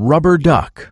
Rubber duck.